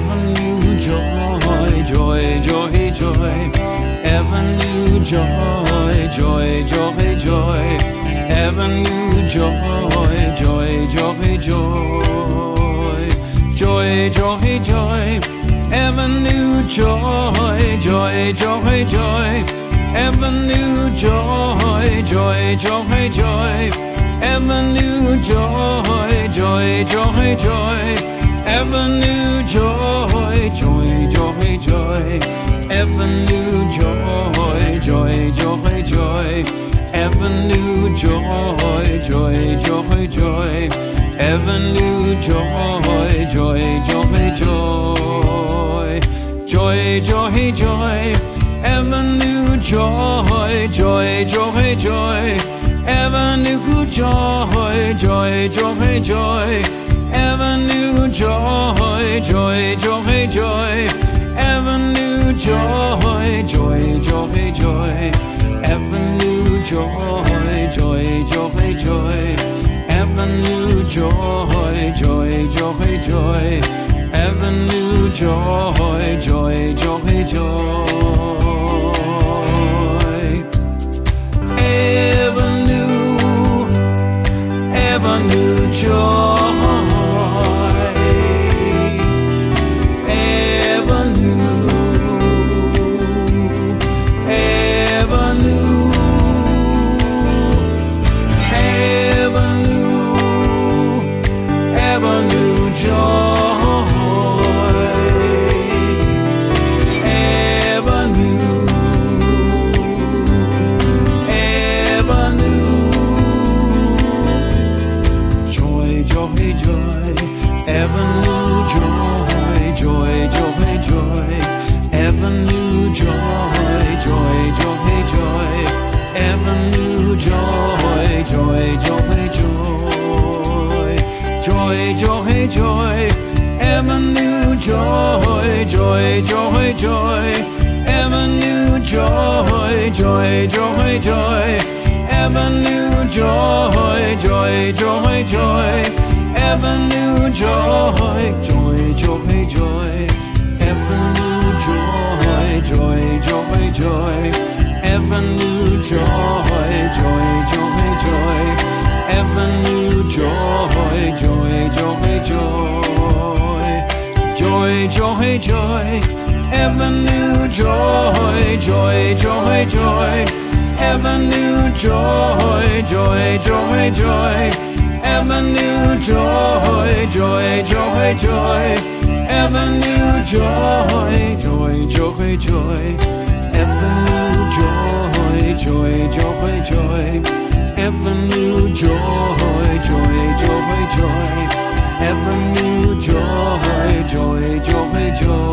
ever new joy, joy, joy, joy, ever new joy, joy, joy, joy, ever new joy, joy, joy, joy, joy, joy, joy, ever new joy, joy, joy, joy, ever new joy, joy, joy, joy, ever new joy, joy, joy, joy. Ever new joy joy, joy. Avenue joy, joy, joy, joy. Avenue joy, joy, joy, joy. Avenue joy, joy, joy, joy. Joy, joy, joy. Avenue joy, joy, joy, joy. Avenue joy, joy, joy, joy. Avenue joy, joy, joy, joy. Joy, joy, joy, joy. Avenue joy, joy, joy, joy. Joy, joy, joy. Avenue joy, joy, joy, joy. Avenue joy, joy, joy, joy. Avenue joy, joy, joy, joy. Avenue joy, joy, joy, joy. Joy, joy, joy. Avenue joy, joy, joy, joy. Avenue joy, joy, joy, joy. Avenue joy, joy, joy, joy. Avenue joy, joy, joy, joy. Avenue joy, joy, joy, joy. Avenue joy, joy, joy, joy. Avenue joy, joy, joy, joy.